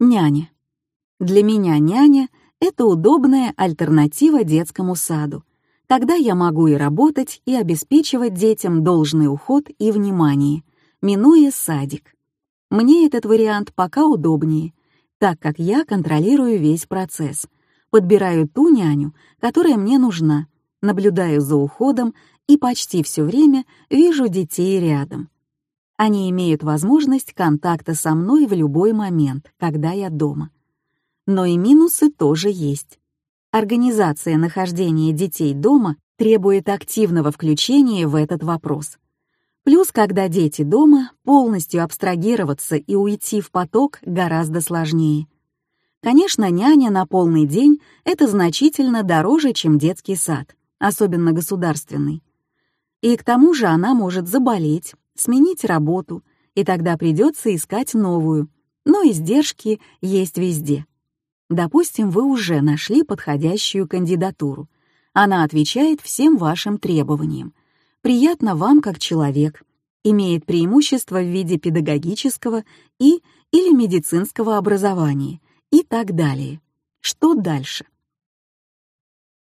Няня. Для меня няня — это удобная альтернатива детскому саду. Тогда я могу и работать, и обеспечивать детям должный уход и внимание, минуя садик. Мне этот вариант пока удобнее, так как я контролирую весь процесс, подбираю ту няню, которая мне нужна, наблюдаю за уходом и почти все время вижу детей рядом. Они имеют возможность контакта со мной в любой момент, когда я дома. Но и минусы тоже есть. Организация нахождения детей дома требует активного включения в этот вопрос. Плюс, когда дети дома, полностью абстрагироваться и уйти в поток гораздо сложнее. Конечно, няня на полный день — это значительно дороже, чем детский сад, особенно государственный. И к тому же она может заболеть, сменить работу, и тогда придется искать новую, но издержки есть везде. Допустим, вы уже нашли подходящую кандидатуру. Она отвечает всем вашим требованиям. Приятно вам как человек, имеет преимущество в виде педагогического и или медицинского образования и так далее. Что дальше?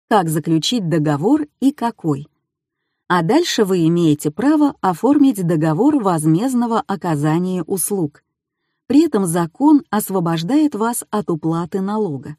Как заключить договор и какой? А дальше вы имеете право оформить договор возмездного оказания услуг. При этом закон освобождает вас от уплаты налога.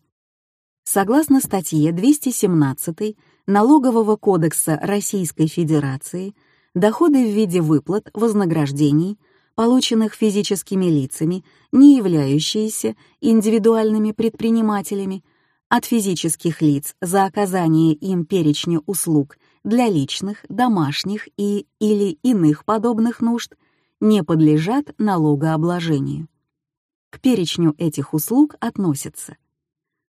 Согласно статье 217 Налогового кодекса Российской Федерации, доходы в виде выплат, вознаграждений, полученных физическими лицами, не являющиеся индивидуальными предпринимателями, от физических лиц за оказание им перечня услуг для личных, домашних и или иных подобных нужд не подлежат налогообложению. К перечню этих услуг относятся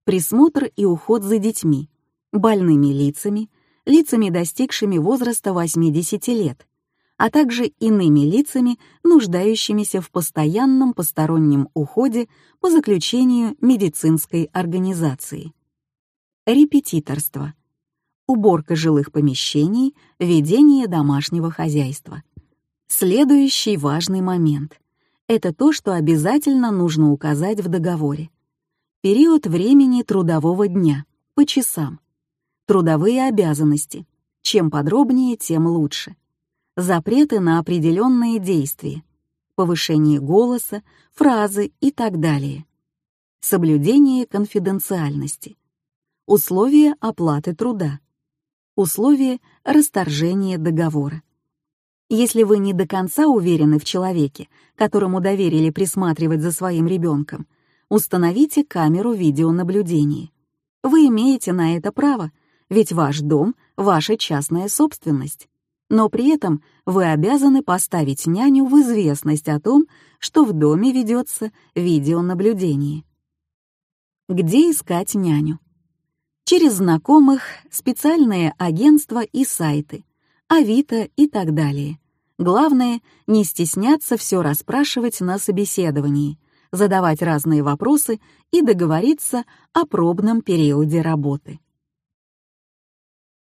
присмотр и уход за детьми, больными лицами, лицами, достигшими возраста 80 лет, а также иными лицами, нуждающимися в постоянном постороннем уходе по заключению медицинской организации. Репетиторство уборка жилых помещений, ведение домашнего хозяйства. Следующий важный момент — это то, что обязательно нужно указать в договоре. Период времени трудового дня, по часам. Трудовые обязанности. Чем подробнее, тем лучше. Запреты на определенные действия. Повышение голоса, фразы и так далее. Соблюдение конфиденциальности. Условия оплаты труда условие расторжения договора. Если вы не до конца уверены в человеке, которому доверили присматривать за своим ребенком, установите камеру видеонаблюдения. Вы имеете на это право, ведь ваш дом — ваша частная собственность. Но при этом вы обязаны поставить няню в известность о том, что в доме ведется видеонаблюдение. Где искать няню? Через знакомых, специальные агентства и сайты, Авито и так далее. Главное, не стесняться все расспрашивать на собеседовании, задавать разные вопросы и договориться о пробном периоде работы.